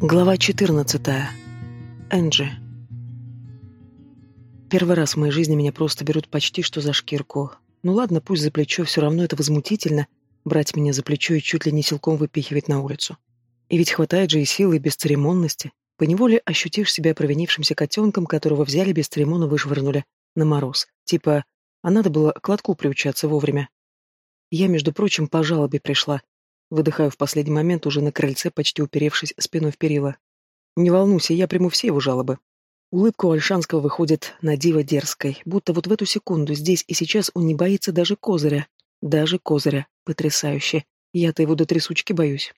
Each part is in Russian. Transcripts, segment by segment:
Глава 14. Энджи. Первый раз в моей жизни меня просто берут почти что за шкирку. Ну ладно, пусть за плечо, все равно это возмутительно, брать меня за плечо и чуть ли не силком выпихивать на улицу. И ведь хватает же и силы, и бесцеремонности. Поневоле ощутишь себя провинившимся котенком, которого взяли без церемона вышвырнули на мороз. Типа, а надо было к лотку приучаться вовремя. Я, между прочим, по жалобе пришла, Выдыхаю в последний момент, уже на крыльце, почти уперевшись спиной в перила. Не волнуйся, я приму все его жалобы. Улыбка у Альшанского выходит на диво дерзкой, будто вот в эту секунду, здесь и сейчас он не боится даже козыря. Даже козыря. Потрясающе. Я-то его до трясучки боюсь.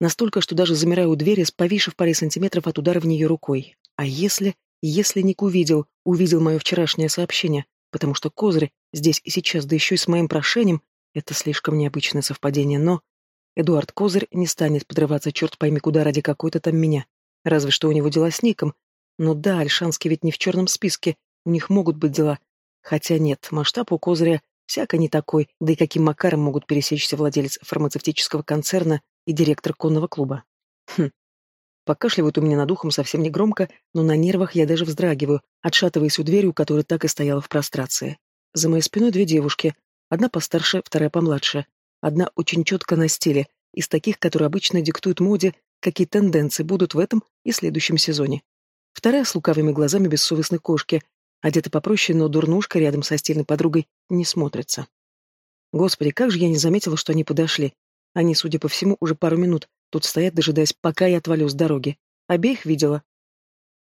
Настолько, что даже замираю у двери, сповишив паре сантиметров от удара в нее рукой. А если... Если Ник увидел, увидел мое вчерашнее сообщение, потому что козырь здесь и сейчас, да еще и с моим прошением, это слишком необычное совпадение, но... Эдуард Козырь не станет подрываться черт пойми куда ради какой-то там меня. Разве что у него дела с Ником. Но да, Альшанский ведь не в черном списке, у них могут быть дела. Хотя нет, масштаб у Козыря всяко не такой, да и каким макаром могут пересечься владелец фармацевтического концерна и директор конного клуба. Хм. Покашливают у меня над ухом совсем не громко, но на нервах я даже вздрагиваю, отшатываясь у двери, у которой так и стояла в прострации. За моей спиной две девушки, одна постарше, вторая помладше. Одна очень четко на стиле, из таких, которые обычно диктуют моде, какие тенденции будут в этом и следующем сезоне. Вторая с лукавыми глазами бессовестной кошки, одета попроще, но дурнушка рядом со стильной подругой не смотрится. Господи, как же я не заметила, что они подошли. Они, судя по всему, уже пару минут тут стоят, дожидаясь, пока я отвалю с дороги. Обеих видела.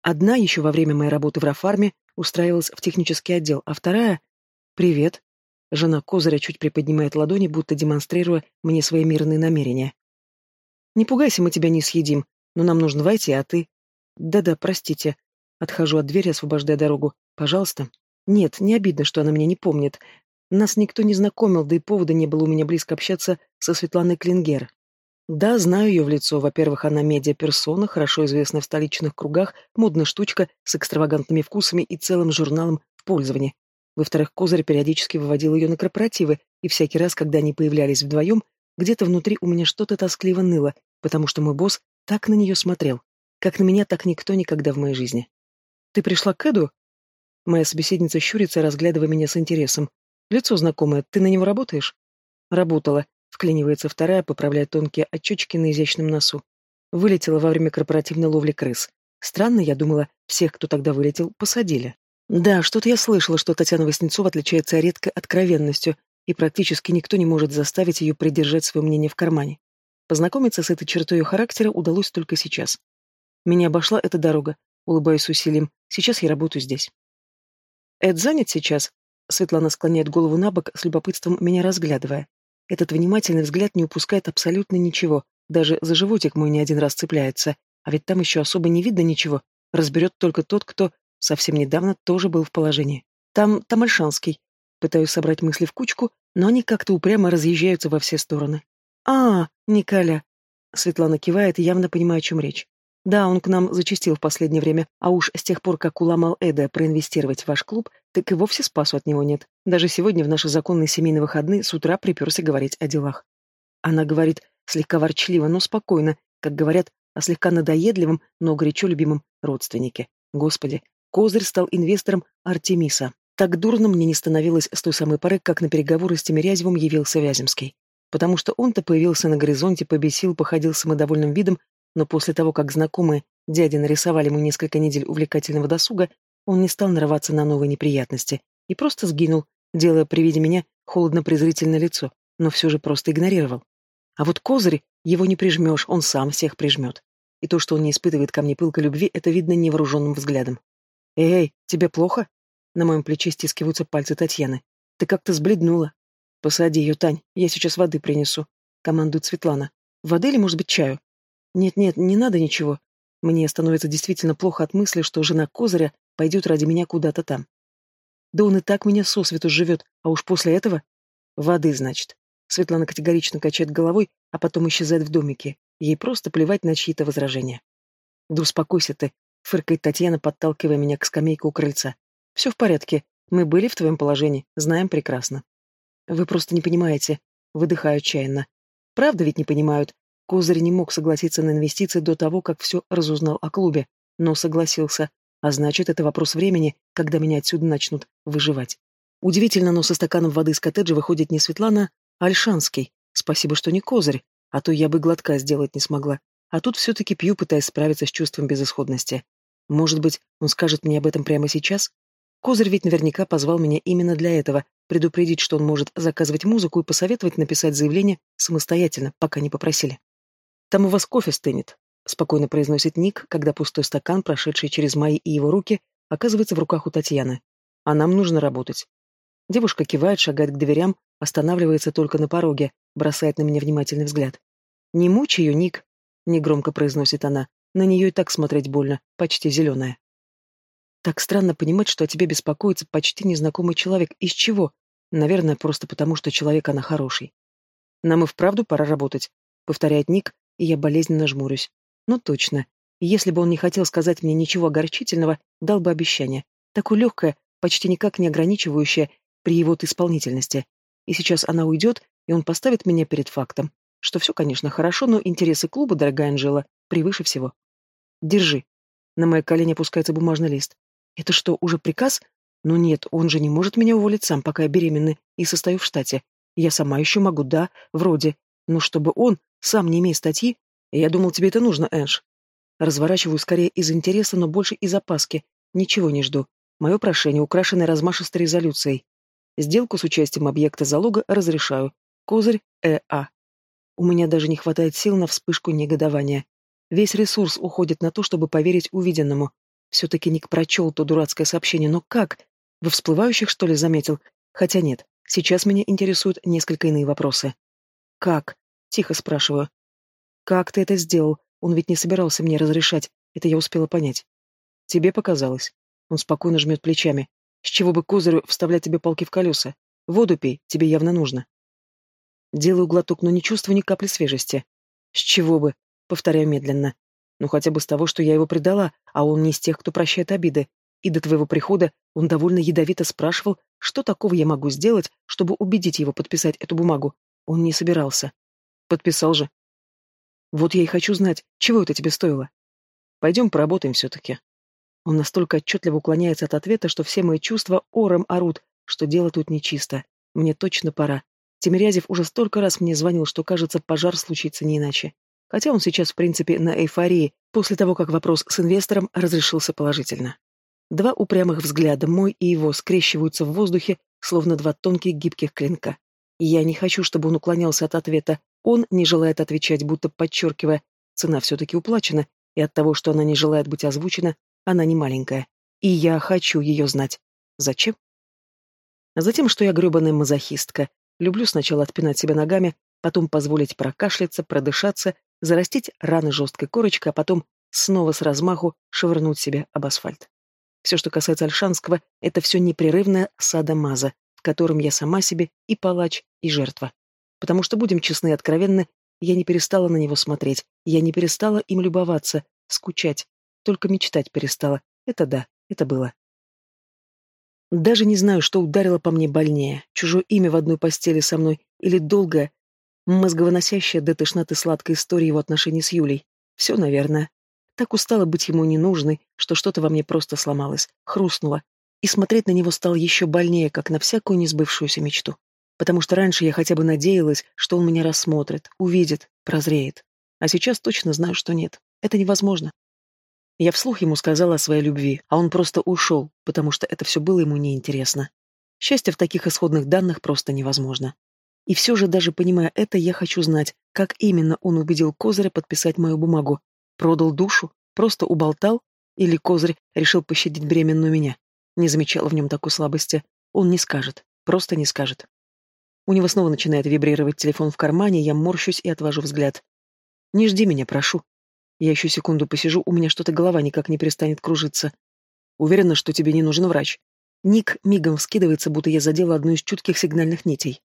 Одна еще во время моей работы в Рафарме устраивалась в технический отдел, а вторая... «Привет», Жена Козыря чуть приподнимает ладони, будто демонстрируя мне свои мирные намерения. «Не пугайся, мы тебя не съедим, но нам нужно войти, а ты...» «Да-да, простите». Отхожу от двери, освобождая дорогу. «Пожалуйста». «Нет, не обидно, что она меня не помнит. Нас никто не знакомил, да и повода не было у меня близко общаться со Светланой Клингер. Да, знаю ее в лицо. Во-первых, она медиаперсона, хорошо известная в столичных кругах, модная штучка с экстравагантными вкусами и целым журналом в пользовании. Во-вторых, Козырь периодически выводил ее на корпоративы, и всякий раз, когда они появлялись вдвоем, где-то внутри у меня что-то тоскливо ныло, потому что мой босс так на нее смотрел. Как на меня, так никто никогда в моей жизни. «Ты пришла к Эду?» Моя собеседница щурится, разглядывая меня с интересом. «Лицо знакомое. Ты на него работаешь?» «Работала», — вклинивается вторая, поправляя тонкие очечки на изящном носу. Вылетела во время корпоративной ловли крыс. Странно, я думала, всех, кто тогда вылетел, посадили. Да, что-то я слышала, что Татьяна Васнецова отличается редкой откровенностью, и практически никто не может заставить ее придержать свое мнение в кармане. Познакомиться с этой чертой ее характера удалось только сейчас. Меня обошла эта дорога, улыбаюсь усилием. Сейчас я работаю здесь. Эд занят сейчас? Светлана склоняет голову на бок, с любопытством меня разглядывая. Этот внимательный взгляд не упускает абсолютно ничего, даже за животик мой не один раз цепляется, а ведь там еще особо не видно ничего, разберет только тот, кто совсем недавно тоже был в положении. Там Тамальшанский. Пытаюсь собрать мысли в кучку, но они как-то упрямо разъезжаются во все стороны. «А, Николя!» Светлана кивает, явно понимая, о чем речь. «Да, он к нам зачастил в последнее время, а уж с тех пор, как уломал Эда проинвестировать в ваш клуб, так и вовсе спасу от него нет. Даже сегодня в наши законные семейные выходные с утра приперся говорить о делах». Она говорит слегка ворчливо, но спокойно, как говорят о слегка надоедливом, но горячо любимом родственнике. Господи, Козырь стал инвестором Артемиса. Так дурно мне не становилось с той самой поры, как на переговоры с Тимирязевым явился Вяземский. Потому что он-то появился на горизонте, побесил, походил самодовольным видом, но после того, как знакомые дяди нарисовали ему несколько недель увлекательного досуга, он не стал нарываться на новые неприятности и просто сгинул, делая при виде меня холодно-презрительное лицо, но все же просто игнорировал. А вот козырь его не прижмешь, он сам всех прижмет. И то, что он не испытывает ко мне пылкой любви, это видно невооруженным взглядом. «Эй, тебе плохо?» На моем плече стискиваются пальцы Татьяны. «Ты как-то сбледнула». «Посади ее, Тань, я сейчас воды принесу», — командует Светлана. «Воды или, может быть, чаю?» «Нет-нет, не надо ничего. Мне становится действительно плохо от мысли, что жена Козыря пойдет ради меня куда-то там. Да он и так меня сосвету живет, а уж после этого... Воды, значит. Светлана категорично качает головой, а потом исчезает в домике. Ей просто плевать на чьи-то возражения. Да успокойся ты, Фыркает Татьяна, подталкивая меня к скамейке у крыльца. Все в порядке. Мы были в твоем положении. Знаем прекрасно. Вы просто не понимаете. Выдыхаю отчаянно. Правда ведь не понимают. Козырь не мог согласиться на инвестиции до того, как все разузнал о клубе, но согласился, а значит, это вопрос времени, когда меня отсюда начнут выживать. Удивительно, но со стаканом воды из коттеджа выходит не Светлана, а Альшанский. Спасибо, что не Козырь, а то я бы глотка сделать не смогла. А тут все-таки пью, пытаясь справиться с чувством безысходности. Может быть, он скажет мне об этом прямо сейчас? Козырь ведь наверняка позвал меня именно для этого, предупредить, что он может заказывать музыку и посоветовать написать заявление самостоятельно, пока не попросили. «Там у вас кофе стынет», — спокойно произносит Ник, когда пустой стакан, прошедший через мои и его руки, оказывается в руках у Татьяны. «А нам нужно работать». Девушка кивает, шагает к дверям, останавливается только на пороге, бросает на меня внимательный взгляд. «Не мучь ее, Ник», — негромко произносит она. На нее и так смотреть больно, почти зеленая. Так странно понимать, что о тебе беспокоится почти незнакомый человек. Из чего? Наверное, просто потому, что человек она хороший. Нам и вправду пора работать, повторяет Ник, и я болезненно жмурюсь. Ну точно. Если бы он не хотел сказать мне ничего огорчительного, дал бы обещание. Такое легкое, почти никак не ограничивающее при его исполнительности. И сейчас она уйдет, и он поставит меня перед фактом, что все, конечно, хорошо, но интересы клуба, дорогая Анжела, превыше всего. Держи. На мои колени опускается бумажный лист. Это что, уже приказ? Ну нет, он же не может меня уволить сам, пока я беременна и состою в штате. Я сама еще могу, да, вроде. Но чтобы он, сам не имея статьи, я думал, тебе это нужно, Эш. Разворачиваю скорее из интереса, но больше из опаски. Ничего не жду. Мое прошение, украшенное размашистой резолюцией. Сделку с участием объекта залога разрешаю. Козырь ЭА. У меня даже не хватает сил на вспышку негодования. Весь ресурс уходит на то, чтобы поверить увиденному. Все-таки Ник прочел то дурацкое сообщение, но как? Во всплывающих, что ли, заметил? Хотя нет, сейчас меня интересуют несколько иные вопросы. «Как?» — тихо спрашиваю. «Как ты это сделал? Он ведь не собирался мне разрешать, это я успела понять». «Тебе показалось». Он спокойно жмет плечами. «С чего бы козырю вставлять тебе палки в колеса? Воду пей, тебе явно нужно». Делаю глоток, но не чувствую ни капли свежести. «С чего бы?» — повторяю медленно. Ну хотя бы с того, что я его предала, а он не из тех, кто прощает обиды. И до твоего прихода он довольно ядовито спрашивал, что такого я могу сделать, чтобы убедить его подписать эту бумагу. Он не собирался. Подписал же. Вот я и хочу знать, чего это тебе стоило. Пойдем поработаем все-таки. Он настолько отчетливо уклоняется от ответа, что все мои чувства ором орут, что дело тут нечисто. Мне точно пора. Тимирязев уже столько раз мне звонил, что, кажется, пожар случится не иначе хотя он сейчас, в принципе, на эйфории, после того, как вопрос с инвестором разрешился положительно. Два упрямых взгляда, мой и его, скрещиваются в воздухе, словно два тонких гибких клинка. Я не хочу, чтобы он уклонялся от ответа. Он не желает отвечать, будто подчеркивая, цена все-таки уплачена, и от того, что она не желает быть озвучена, она не маленькая. И я хочу ее знать. Зачем? Затем, что я гребаная мазохистка. Люблю сначала отпинать себя ногами, потом позволить прокашляться, продышаться зарастить раны жесткой корочкой, а потом снова с размаху швырнуть себя об асфальт. Все, что касается Альшанского, это все непрерывная садомаза, в котором я сама себе и палач, и жертва. Потому что, будем честны и откровенны, я не перестала на него смотреть, я не перестала им любоваться, скучать, только мечтать перестала. Это да, это было. Даже не знаю, что ударило по мне больнее, чужое имя в одной постели со мной или долгое, Мозговыносящая до тошноты сладкая история его отношений с Юлей. Все, наверное. Так устала быть ему ненужной, что что-то во мне просто сломалось, хрустнуло. И смотреть на него стало еще больнее, как на всякую несбывшуюся мечту. Потому что раньше я хотя бы надеялась, что он меня рассмотрит, увидит, прозреет. А сейчас точно знаю, что нет. Это невозможно. Я вслух ему сказала о своей любви, а он просто ушел, потому что это все было ему неинтересно. Счастье в таких исходных данных просто невозможно. И все же, даже понимая это, я хочу знать, как именно он убедил Козыря подписать мою бумагу. Продал душу? Просто уболтал? Или Козырь решил пощадить беременную меня? Не замечала в нем такой слабости. Он не скажет. Просто не скажет. У него снова начинает вибрировать телефон в кармане, я морщусь и отвожу взгляд. «Не жди меня, прошу». Я еще секунду посижу, у меня что-то голова никак не перестанет кружиться. Уверена, что тебе не нужен врач. Ник мигом вскидывается, будто я задела одну из чутких сигнальных нитей.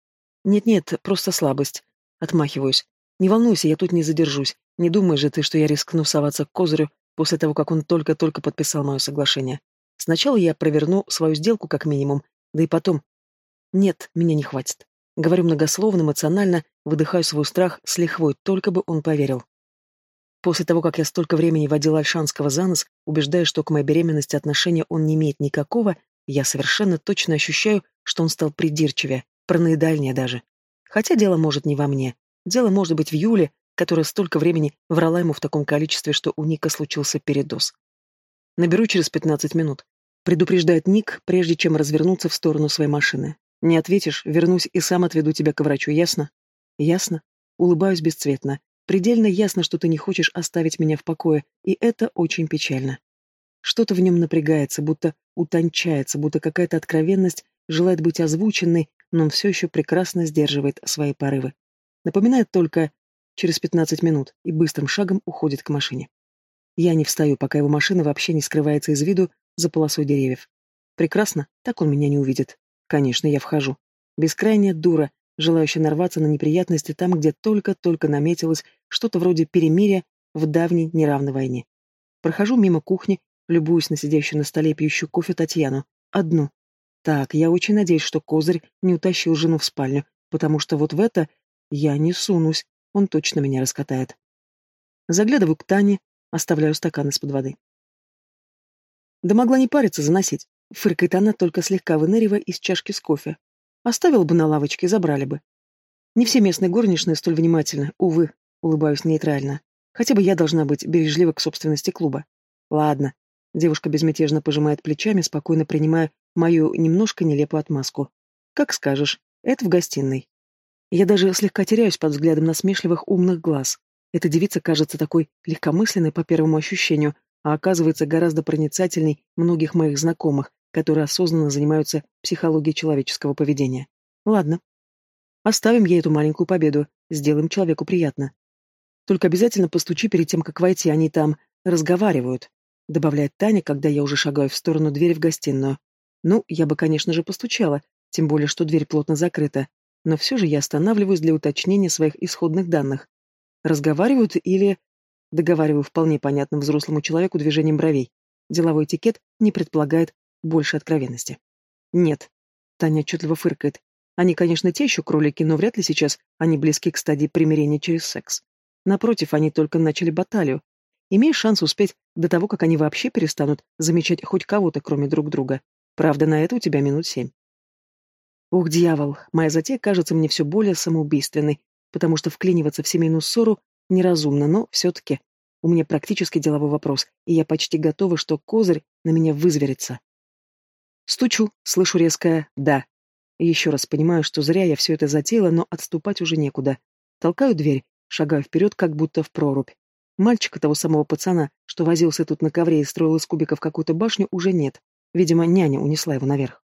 «Нет-нет, просто слабость». Отмахиваюсь. «Не волнуйся, я тут не задержусь. Не думай же ты, что я рискну соваться к Козырю после того, как он только-только подписал мое соглашение. Сначала я проверну свою сделку как минимум, да и потом... Нет, меня не хватит. Говорю многословно, эмоционально, выдыхаю свой страх с лихвой, только бы он поверил. После того, как я столько времени водила Альшанского за нос, убеждая, что к моей беременности отношения он не имеет никакого, я совершенно точно ощущаю, что он стал придирчивее, параноидальнее даже. Хотя дело может не во мне. Дело может быть в Юле, которая столько времени врала ему в таком количестве, что у Ника случился передоз. Наберу через 15 минут. Предупреждает Ник, прежде чем развернуться в сторону своей машины. Не ответишь, вернусь и сам отведу тебя к врачу, ясно? Ясно. Улыбаюсь бесцветно. Предельно ясно, что ты не хочешь оставить меня в покое, и это очень печально. Что-то в нем напрягается, будто утончается, будто какая-то откровенность желает быть озвученной, но он все еще прекрасно сдерживает свои порывы. Напоминает только через 15 минут и быстрым шагом уходит к машине. Я не встаю, пока его машина вообще не скрывается из виду за полосой деревьев. Прекрасно, так он меня не увидит. Конечно, я вхожу. Бескрайняя дура, желающая нарваться на неприятности там, где только-только наметилось что-то вроде перемирия в давней неравной войне. Прохожу мимо кухни, любуюсь на сидящую на столе пьющую кофе Татьяну. Одну. Так, я очень надеюсь, что Козырь не утащил жену в спальню, потому что вот в это я не сунусь, он точно меня раскатает. Заглядываю к Тане, оставляю стакан из-под воды. Да могла не париться заносить. Фыркает она, только слегка выныривая из чашки с кофе. Оставил бы на лавочке, забрали бы. Не все местные горничные столь внимательны, увы, улыбаюсь нейтрально. Хотя бы я должна быть бережлива к собственности клуба. Ладно. Девушка безмятежно пожимает плечами, спокойно принимая мою немножко нелепую отмазку. Как скажешь, это в гостиной. Я даже слегка теряюсь под взглядом насмешливых умных глаз. Эта девица кажется такой легкомысленной по первому ощущению, а оказывается гораздо проницательней многих моих знакомых, которые осознанно занимаются психологией человеческого поведения. Ладно. Оставим ей эту маленькую победу, сделаем человеку приятно. Только обязательно постучи перед тем, как войти, они там разговаривают, добавляет Таня, когда я уже шагаю в сторону двери в гостиную. Ну, я бы, конечно же, постучала, тем более, что дверь плотно закрыта, но все же я останавливаюсь для уточнения своих исходных данных. Разговаривают или... Договариваю вполне понятным взрослому человеку движением бровей. Деловой этикет не предполагает больше откровенности. Нет. Таня отчетливо фыркает. Они, конечно, те еще кролики, но вряд ли сейчас они близки к стадии примирения через секс. Напротив, они только начали баталию. Имеешь шанс успеть до того, как они вообще перестанут замечать хоть кого-то, кроме друг друга. Правда, на это у тебя минут семь. Ух, дьявол, моя затея кажется мне все более самоубийственной, потому что вклиниваться в семейную ссору неразумно, но все-таки у меня практически деловой вопрос, и я почти готова, что козырь на меня вызверится. Стучу, слышу резкое «да». еще раз понимаю, что зря я все это затеяла, но отступать уже некуда. Толкаю дверь, шагаю вперед, как будто в прорубь. Мальчика, того самого пацана, что возился тут на ковре и строил из кубиков какую-то башню, уже нет. Видимо, няня унесла его наверх.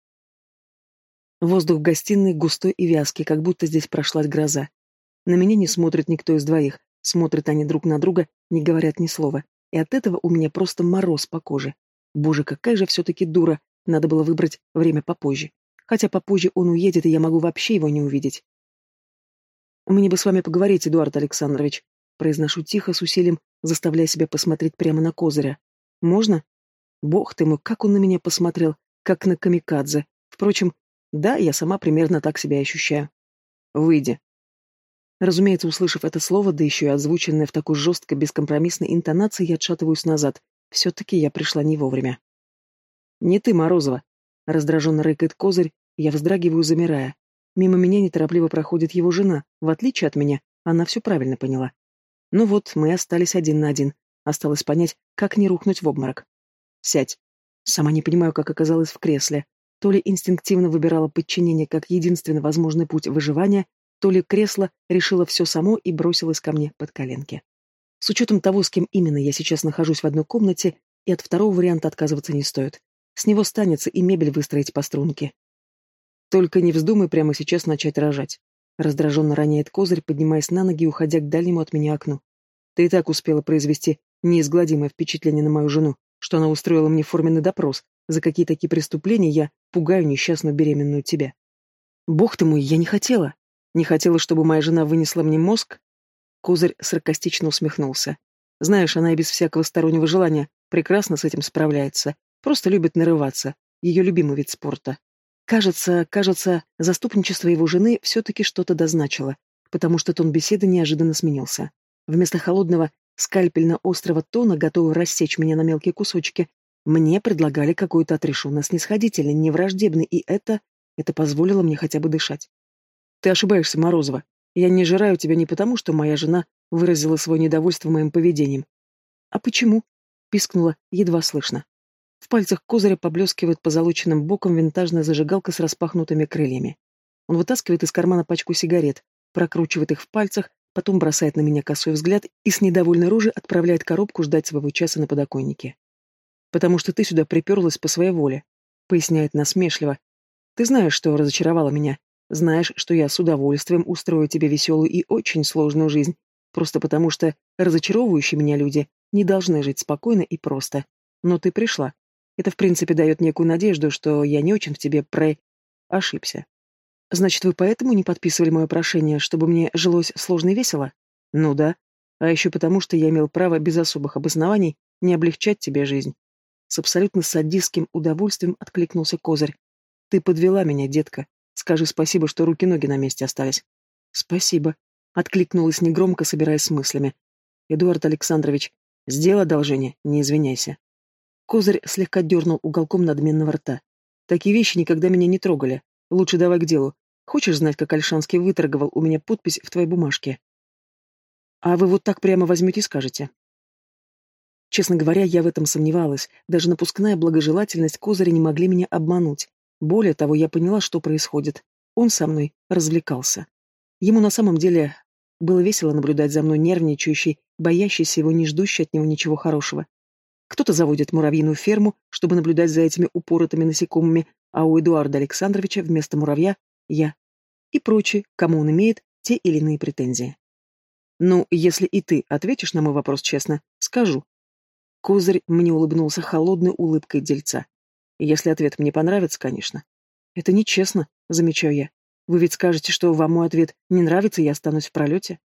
Воздух в гостиной густой и вязкий, как будто здесь прошлась гроза. На меня не смотрит никто из двоих, смотрят они друг на друга, не говорят ни слова. И от этого у меня просто мороз по коже. Боже, какая же все-таки дура, надо было выбрать время попозже. Хотя попозже он уедет, и я могу вообще его не увидеть. «Мне бы с вами поговорить, Эдуард Александрович», произношу тихо, с усилием, заставляя себя посмотреть прямо на Козыря. «Можно?» Бог ты мой, как он на меня посмотрел, как на камикадзе. Впрочем, да, я сама примерно так себя ощущаю. «Выйди». Разумеется, услышав это слово, да еще и озвученное в такой жесткой, бескомпромиссной интонации, я отшатываюсь назад. Все-таки я пришла не вовремя. «Не ты, Морозова!» Раздраженно рыкает козырь, я вздрагиваю, замирая. Мимо меня неторопливо проходит его жена. В отличие от меня, она все правильно поняла. Ну вот, мы остались один на один. Осталось понять, как не рухнуть в обморок. «Сядь!» Сама не понимаю, как оказалась в кресле. То ли инстинктивно выбирала подчинение как единственный возможный путь выживания, то ли кресло решило все само и бросилось ко мне под коленки. С учетом того, с кем именно я сейчас нахожусь в одной комнате, и от второго варианта отказываться не стоит. С него станется и мебель выстроить по струнке. Только не вздумай прямо сейчас начать рожать. Раздраженно роняет козырь, поднимаясь на ноги и уходя к дальнему от меня окну. Ты и так успела произвести неизгладимое впечатление на мою жену, что она устроила мне форменный допрос, за какие такие преступления я пугаю несчастную беременную тебя. Бог ты мой, я не хотела. Не хотела, чтобы моя жена вынесла мне мозг? Козырь саркастично усмехнулся. Знаешь, она и без всякого стороннего желания прекрасно с этим справляется. Просто любит нарываться. Ее любимый вид спорта. Кажется, кажется, заступничество его жены все-таки что-то дозначило, потому что тон беседы неожиданно сменился. Вместо холодного, скальпельно-острого тона, готового рассечь меня на мелкие кусочки, мне предлагали какой-то отрешенно снисходительный, невраждебный, и это... это позволило мне хотя бы дышать. Ты ошибаешься, Морозова. Я не жираю тебя не потому, что моя жена выразила свое недовольство моим поведением. А почему? Пискнула, едва слышно. В пальцах козыря поблескивает позолоченным боком винтажная зажигалка с распахнутыми крыльями. Он вытаскивает из кармана пачку сигарет, прокручивает их в пальцах, потом бросает на меня косой взгляд и с недовольной рожей отправляет коробку ждать своего часа на подоконнике. «Потому что ты сюда приперлась по своей воле», — поясняет насмешливо. «Ты знаешь, что разочаровала меня. Знаешь, что я с удовольствием устрою тебе веселую и очень сложную жизнь, просто потому что разочаровывающие меня люди не должны жить спокойно и просто. Но ты пришла, это, в принципе, дает некую надежду, что я не очень в тебе про... ошибся. Значит, вы поэтому не подписывали мое прошение, чтобы мне жилось сложно и весело? Ну да. А еще потому, что я имел право без особых обоснований не облегчать тебе жизнь. С абсолютно садистским удовольствием откликнулся Козырь. Ты подвела меня, детка. Скажи спасибо, что руки-ноги на месте остались. Спасибо. Откликнулась негромко, собираясь с мыслями. Эдуард Александрович, сделай одолжение, не извиняйся. Козырь слегка дернул уголком надменного рта. «Такие вещи никогда меня не трогали. Лучше давай к делу. Хочешь знать, как Альшанский выторговал у меня подпись в твоей бумажке?» «А вы вот так прямо возьмете и скажете?» Честно говоря, я в этом сомневалась. Даже напускная благожелательность Козыря не могли меня обмануть. Более того, я поняла, что происходит. Он со мной развлекался. Ему на самом деле было весело наблюдать за мной нервничающий, боящийся его, не ждущий от него ничего хорошего. Кто-то заводит муравьиную ферму, чтобы наблюдать за этими упоротыми насекомыми, а у Эдуарда Александровича вместо муравья — я. И прочие, кому он имеет те или иные претензии. Ну, если и ты ответишь на мой вопрос честно, скажу. Козырь мне улыбнулся холодной улыбкой дельца. Если ответ мне понравится, конечно. Это нечестно, замечаю я. Вы ведь скажете, что вам мой ответ не нравится, и я останусь в пролете?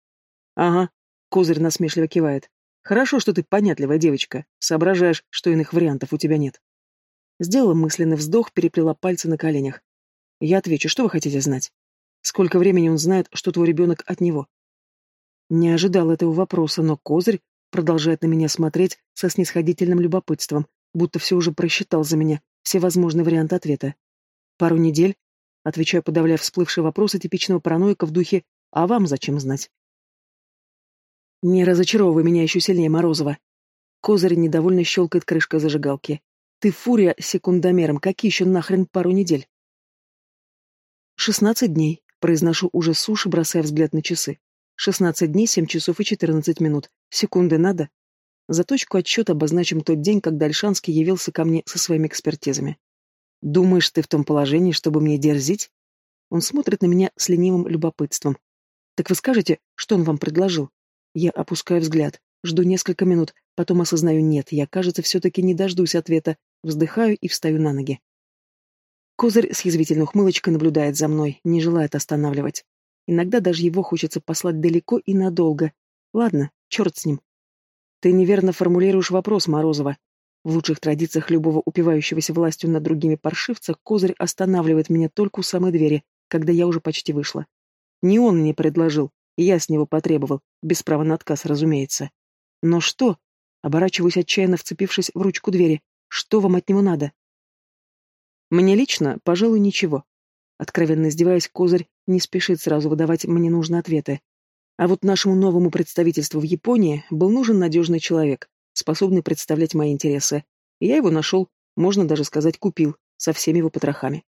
Ага, Козырь насмешливо кивает. Хорошо, что ты понятливая девочка, соображаешь, что иных вариантов у тебя нет. Сделала мысленный вздох, переплела пальцы на коленях. Я отвечу, что вы хотите знать? Сколько времени он знает, что твой ребенок от него? Не ожидал этого вопроса, но Козырь продолжает на меня смотреть со снисходительным любопытством, будто все уже просчитал за меня, все возможные варианты ответа. Пару недель, отвечаю, подавляя всплывшие вопросы типичного параноика в духе «А вам зачем знать?» Не разочаровывай меня еще сильнее, Морозова. Козырь недовольно щелкает крышкой зажигалки. Ты фурия секундомером, какие еще нахрен пару недель? Шестнадцать дней, произношу уже суши, бросая взгляд на часы. Шестнадцать дней, семь часов и четырнадцать минут. Секунды надо? За точку отсчета обозначим тот день, когда Альшанский явился ко мне со своими экспертизами. Думаешь, ты в том положении, чтобы мне дерзить? Он смотрит на меня с ленивым любопытством. Так вы скажете, что он вам предложил? Я опускаю взгляд, жду несколько минут, потом осознаю нет, я, кажется, все-таки не дождусь ответа, вздыхаю и встаю на ноги. Козырь с язвительной ухмылочкой наблюдает за мной, не желает останавливать. Иногда даже его хочется послать далеко и надолго. Ладно, черт с ним. Ты неверно формулируешь вопрос, Морозова. В лучших традициях любого упивающегося властью над другими паршивца Козырь останавливает меня только у самой двери, когда я уже почти вышла. Не он мне предложил, я с него потребовал, без права на отказ, разумеется. Но что? Оборачиваюсь отчаянно, вцепившись в ручку двери. Что вам от него надо? Мне лично, пожалуй, ничего. Откровенно издеваясь, Козырь не спешит сразу выдавать мне нужные ответы. А вот нашему новому представительству в Японии был нужен надежный человек, способный представлять мои интересы. И я его нашел, можно даже сказать, купил, со всеми его потрохами.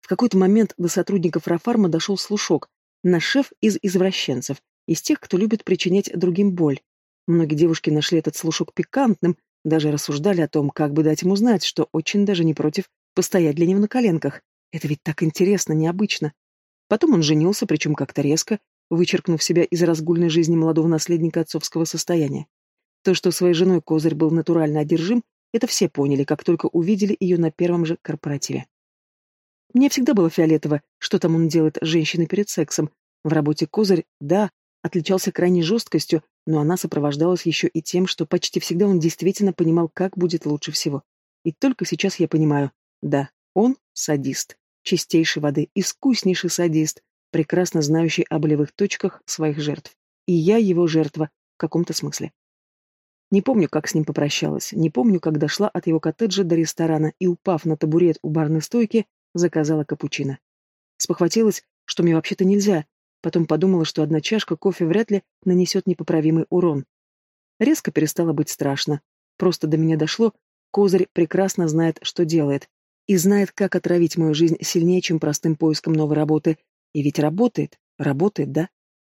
В какой-то момент до сотрудников Рафарма дошел слушок, Наш шеф из извращенцев, из тех, кто любит причинять другим боль. Многие девушки нашли этот слушок пикантным, даже рассуждали о том, как бы дать ему знать, что очень даже не против постоять для него на коленках. Это ведь так интересно, необычно. Потом он женился, причем как-то резко, вычеркнув себя из разгульной жизни молодого наследника отцовского состояния. То, что своей женой Козырь был натурально одержим, это все поняли, как только увидели ее на первом же корпоративе. Мне всегда было фиолетово, что там он делает с женщиной перед сексом. В работе Козырь, да, отличался крайней жесткостью, но она сопровождалась еще и тем, что почти всегда он действительно понимал, как будет лучше всего. И только сейчас я понимаю, да, Он — садист, чистейшей воды, искуснейший садист, прекрасно знающий о болевых точках своих жертв. И я его жертва в каком-то смысле. Не помню, как с ним попрощалась, не помню, как дошла от его коттеджа до ресторана и, упав на табурет у барной стойки, заказала капучино. Спохватилась, что мне вообще-то нельзя, потом подумала, что одна чашка кофе вряд ли нанесет непоправимый урон. Резко перестало быть страшно. Просто до меня дошло, Козырь прекрасно знает, что делает, и знает, как отравить мою жизнь сильнее, чем простым поиском новой работы. И ведь работает, работает, да?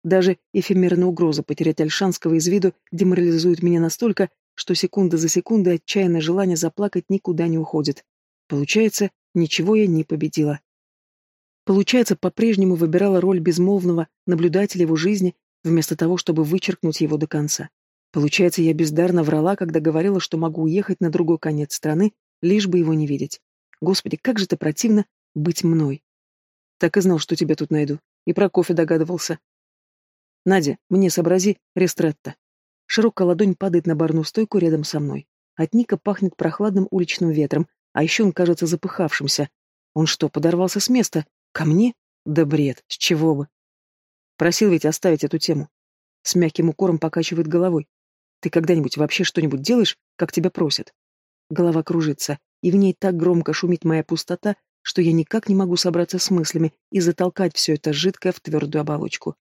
Даже эфемерная угроза потерять Альшанского из виду деморализует меня настолько, что секунда за секундой отчаянное желание заплакать никуда не уходит. Получается, ничего я не победила. Получается, по-прежнему выбирала роль безмолвного наблюдателя его жизни, вместо того, чтобы вычеркнуть его до конца. Получается, я бездарно врала, когда говорила, что могу уехать на другой конец страны, лишь бы его не видеть. Господи, как же это противно быть мной. Так и знал, что тебя тут найду. И про кофе догадывался. Надя, мне сообрази рестретто. Широкая ладонь падает на барную стойку рядом со мной. От Ника пахнет прохладным уличным ветром, а еще он кажется запыхавшимся. Он что, подорвался с места? Ко мне? Да бред, с чего бы? Просил ведь оставить эту тему. С мягким укором покачивает головой. Ты когда-нибудь вообще что-нибудь делаешь, как тебя просят? Голова кружится, и в ней так громко шумит моя пустота, что я никак не могу собраться с мыслями и затолкать все это жидкое в твердую оболочку.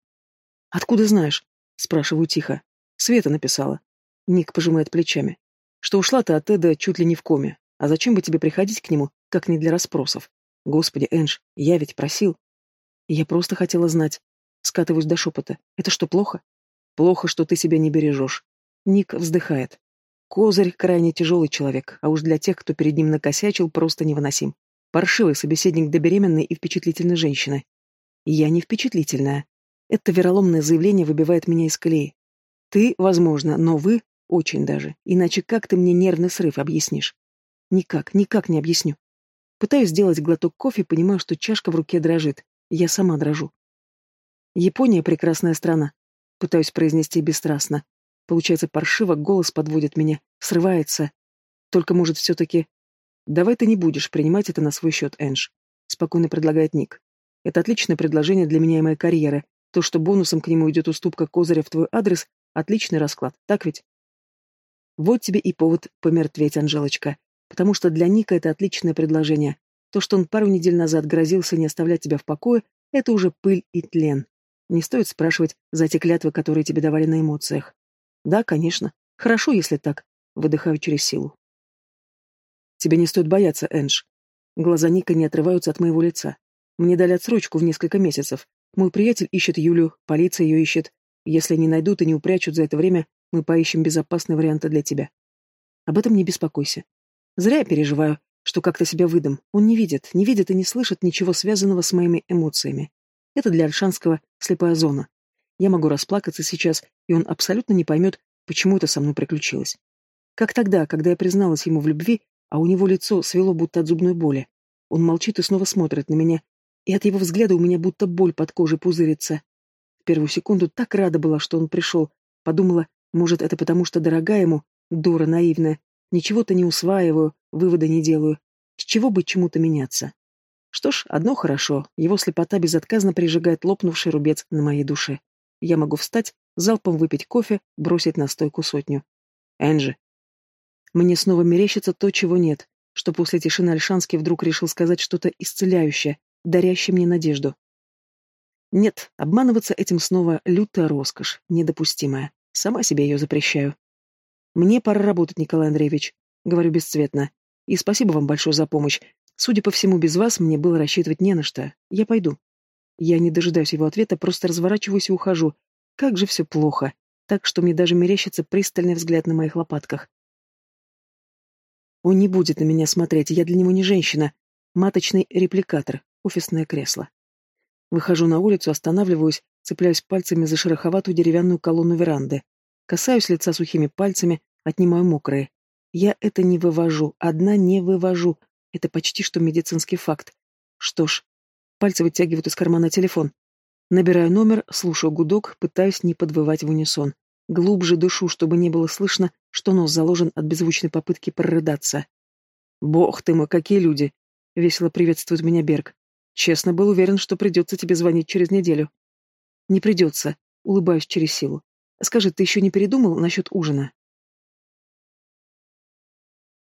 «Откуда знаешь?» — спрашиваю тихо. Света написала. Ник пожимает плечами. Что ушла ты от Эда чуть ли не в коме. А зачем бы тебе приходить к нему, как не для расспросов? Господи, Энж, я ведь просил. Я просто хотела знать. Скатываюсь до шепота. Это что, плохо? Плохо, что ты себя не бережешь. Ник вздыхает. Козырь крайне тяжелый человек, а уж для тех, кто перед ним накосячил, просто невыносим. Паршивый собеседник до беременной и впечатлительной женщины. Я не впечатлительная. Это вероломное заявление выбивает меня из колеи. Ты, возможно, но вы очень даже. Иначе как ты мне нервный срыв объяснишь? Никак, никак не объясню. Пытаюсь сделать глоток кофе, понимаю, что чашка в руке дрожит. Я сама дрожу. Япония — прекрасная страна. Пытаюсь произнести бесстрастно. Получается паршиво, голос подводит меня, срывается. Только, может, все-таки... Давай ты не будешь принимать это на свой счет, Энж. Спокойно предлагает Ник. Это отличное предложение для меня и моей карьеры. То, что бонусом к нему идет уступка козыря в твой адрес, отличный расклад, так ведь? Вот тебе и повод помертветь, Анжелочка. Потому что для Ника это отличное предложение. То, что он пару недель назад грозился не оставлять тебя в покое, это уже пыль и тлен. Не стоит спрашивать за те клятвы, которые тебе давали на эмоциях. Да, конечно. Хорошо, если так. Выдыхаю через силу. Тебе не стоит бояться, Эндж. Глаза Ника не отрываются от моего лица. Мне дали отсрочку в несколько месяцев. Мой приятель ищет Юлю, полиция ее ищет. Если не найдут и не упрячут за это время, мы поищем безопасные варианты для тебя. Об этом не беспокойся. Зря я переживаю, что как-то себя выдам. Он не видит, не видит и не слышит ничего связанного с моими эмоциями. Это для Альшанского слепая зона. Я могу расплакаться сейчас, и он абсолютно не поймет, почему это со мной приключилось. Как тогда, когда я призналась ему в любви, а у него лицо свело будто от зубной боли. Он молчит и снова смотрит на меня, и от его взгляда у меня будто боль под кожей пузырится. В первую секунду так рада была, что он пришел. Подумала, может, это потому, что дорога ему, дура наивная, ничего-то не усваиваю, вывода не делаю. С чего бы чему-то меняться? Что ж, одно хорошо, его слепота безотказно прижигает лопнувший рубец на моей душе. Я могу встать, залпом выпить кофе, бросить на стойку сотню. Энджи. Мне снова мерещится то, чего нет, что после тишины Альшанский вдруг решил сказать что-то исцеляющее, дарящее мне надежду. Нет, обманываться этим снова лютая роскошь, недопустимая. Сама себе ее запрещаю. Мне пора работать, Николай Андреевич, говорю бесцветно. И спасибо вам большое за помощь. Судя по всему, без вас мне было рассчитывать не на что. Я пойду. Я не дожидаюсь его ответа, просто разворачиваюсь и ухожу. Как же все плохо. Так что мне даже мерещится пристальный взгляд на моих лопатках. Он не будет на меня смотреть, я для него не женщина. Маточный репликатор, офисное кресло. Выхожу на улицу, останавливаюсь, цепляюсь пальцами за шероховатую деревянную колонну веранды. Касаюсь лица сухими пальцами, отнимаю мокрые. Я это не вывожу, одна не вывожу. Это почти что медицинский факт. Что ж, Пальцы вытягивают из кармана телефон. Набираю номер, слушаю гудок, пытаюсь не подвывать в унисон. Глубже дышу, чтобы не было слышно, что нос заложен от беззвучной попытки прорыдаться. Бог ты мой, какие люди! — весело приветствует меня Берг. «Честно, был уверен, что придется тебе звонить через неделю». «Не придется», — улыбаюсь через силу. «Скажи, ты еще не передумал насчет ужина?»